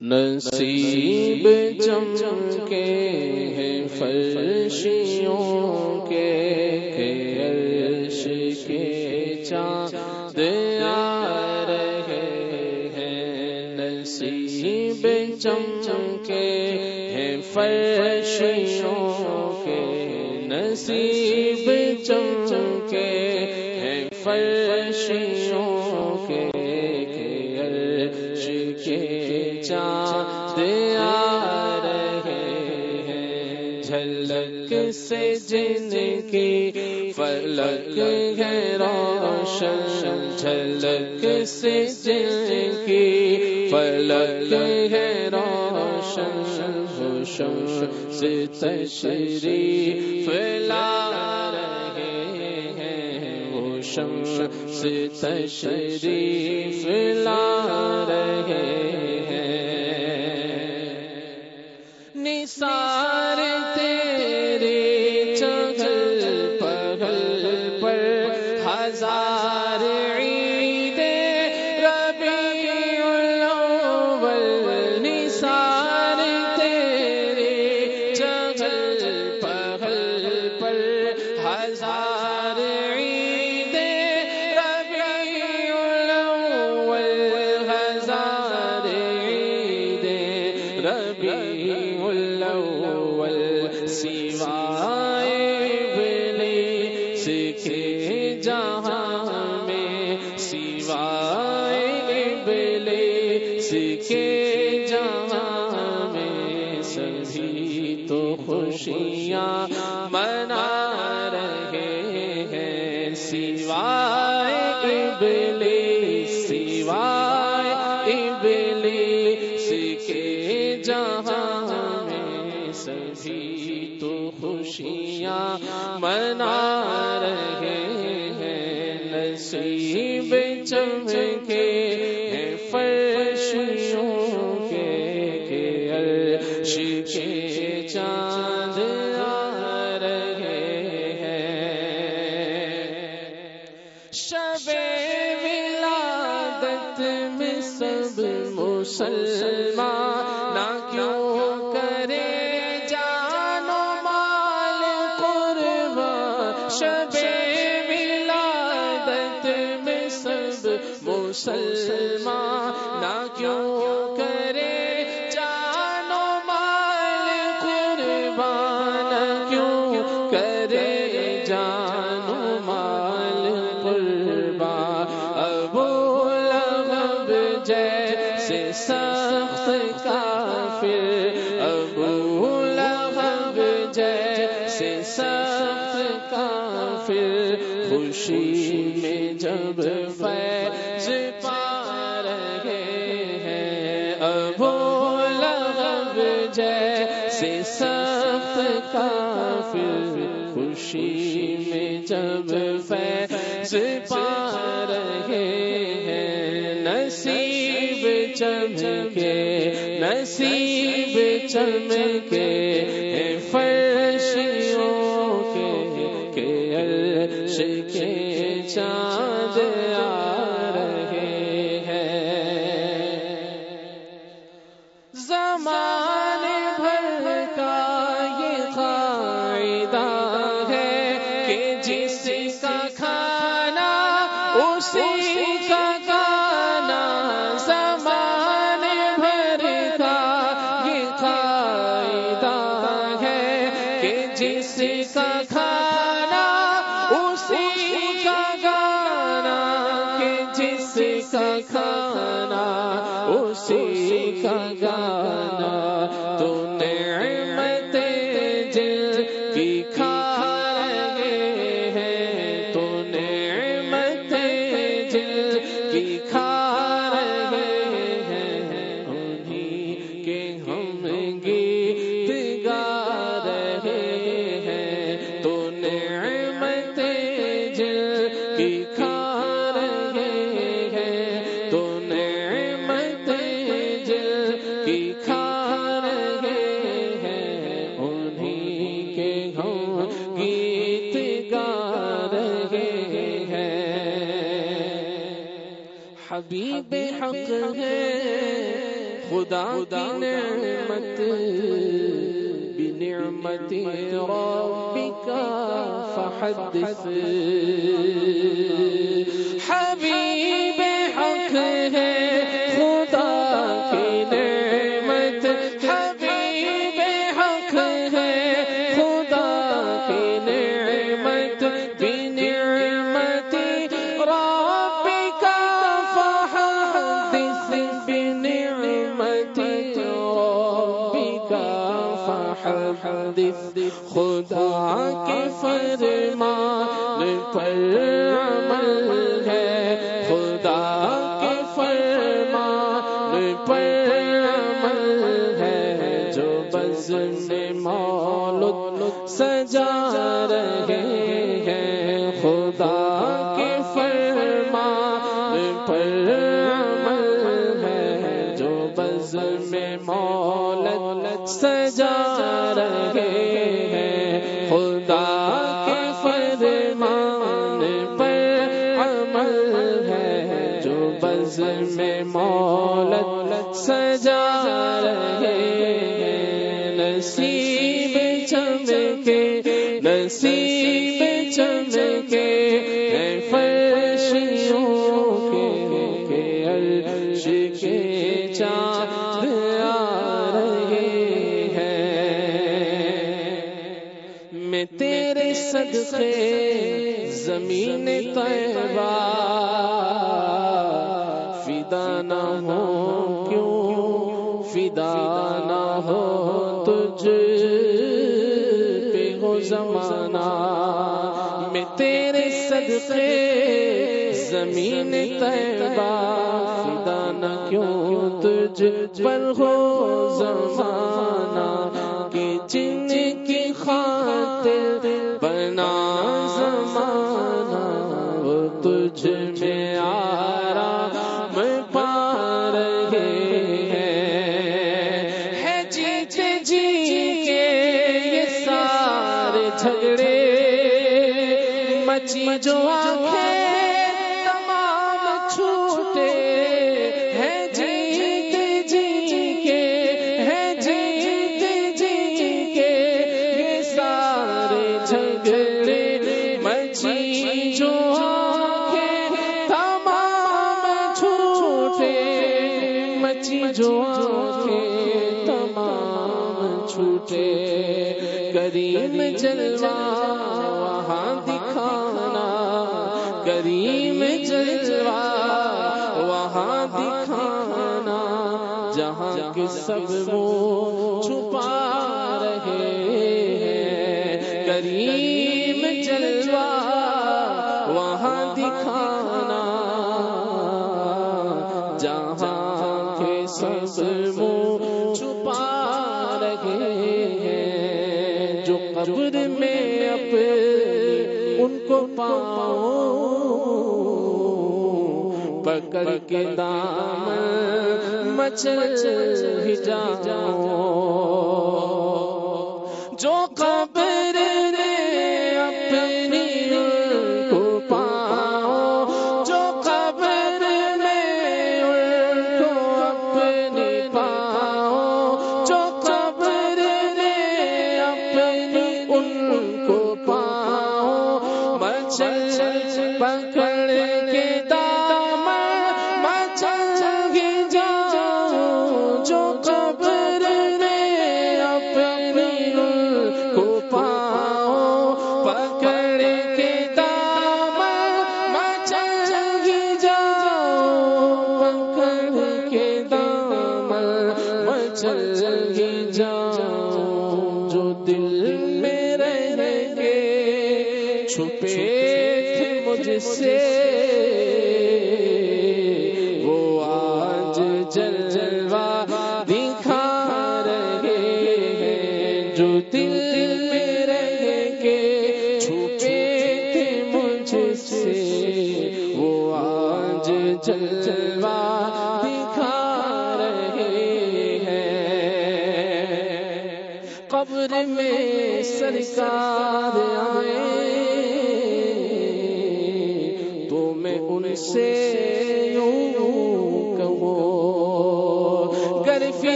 نصیب چم کے ہیں فرشیوں کے عرش کے چاند آ رہے ہیں۔ نصیب چم کے ہیں فرشیوں کے، نصیب چم کے ہیں فرشیوں کے۔ سے جن کی فلک ہے روشن، جھلک سے جن کی فلک ہے روشن خوشم سے تشریف لا رہے ہیں وہ شم سے تشریف لا رہے ہیں ابلیس کے جہاں میں سبھی تو خوشیاں منا رہے ہیں سوائے ابلیس سوائے ابلیس کے جہاں میں سبھی تو خوشیاں منا رہے ہیں۔ نصیب چمکے شب ولادت میں سب مسلمان نہ کیوں خوشی میں جب فیض پا رہے ہیں ابو لہب جیسے سخت کافر خوشی میں جب فیض پا رہے ہیں۔ نصیب چمکے نصیب چمکے ہیں اسی کی کھا رہے ہیں انہیں کے ہم گیت گا رہے ہیں۔ حبیب حق ہے، خدا کی نعمت، بنعمت ربك فحدث۔ فرمان پر عمل ہے، خدا کے فرمان پر عمل ہے، جو بزن مولد سجا رہے ہیں، خدا کے فرمان پر عمل ہے، جو بزن مولد سجا رہے ہیں۔ میں مولد سجا رہے ہیں، نصیب چمکے نصیب چمکے ہے فرشیوں کے عرش کے چاند آ رہے ہیں۔ میں تیرے صدقے، زمین طیبہ نہ ہو کیوں؟ فدا نہ ہو تجھ پہ ہو زمانہ۔ میں تیرے صدقے زمین طیبہ۔ فدا نہ کیوں تجھ پر ہو زمانہ۔ کہ جن کی خاطر بنا مچی جو آنکھیں چھوٹے، کریم جلوہ، وہاں دکھانا، کریم جلوہ، وہاں دکھانا، جہاں کے سب منہ چھپا رہے ہیں، کریم جلوہ، وہاں دکھانا، جہاں کے سب منہ قبر میں اب ان کو پاؤں پکڑ کے دام مچ جا جاؤں۔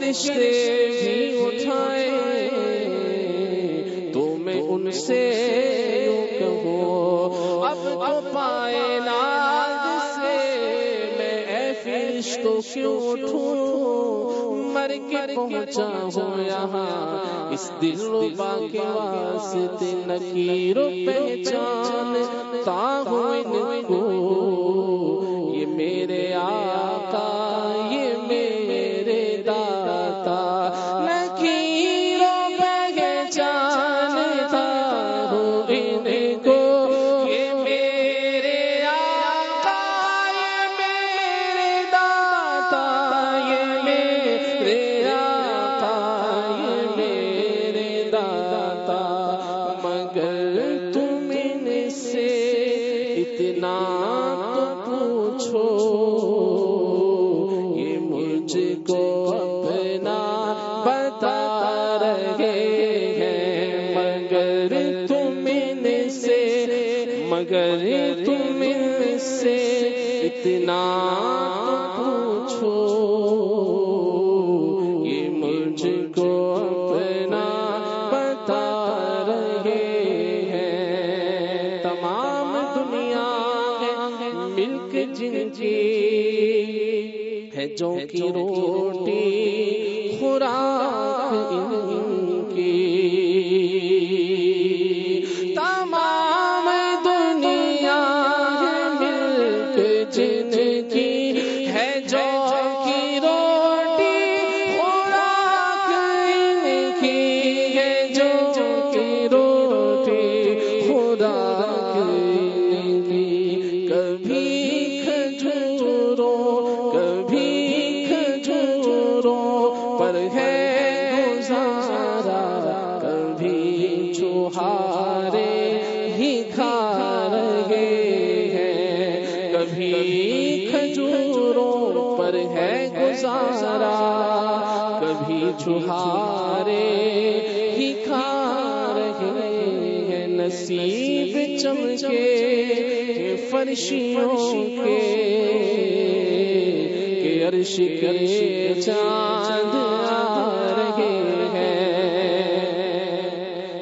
فرشتے بھی اٹھائے۔ تو میں ان سے کہوں، اب تو پائے ناز سے میں اے فرشتوں کیوں اٹھوں؟ مر کے پہنچا ہوں یہاں، اس دل ربا کے واسطے نکیر پہچان۔ تا نام ہے جو کی روٹی خوراک ان کی۔ تمام دنیا ہے ملک جن کبھی کھجوروں پر ہے گزارا، کبھی چوہارے ہی کھا رہے ہیں، نصیب چمکے فرشیوں کے، کہ عرش کے چاند آ رہے ہیں۔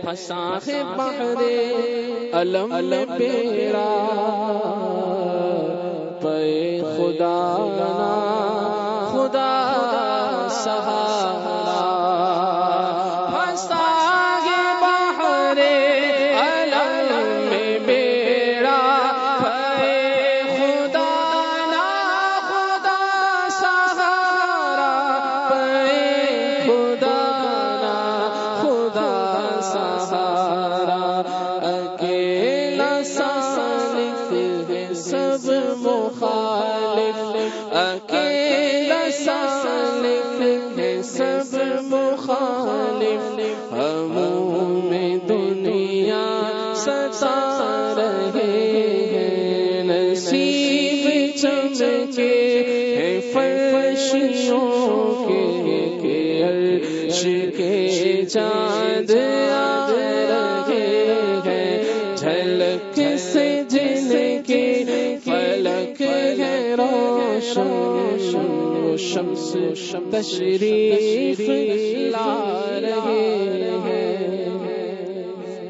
پھنسا ہے بحر علم پیرا خدا چاند آ رہے ہیں، جھلک سے جن کے فلک ہے روشن، شمس تشریف لا رہے ہیں۔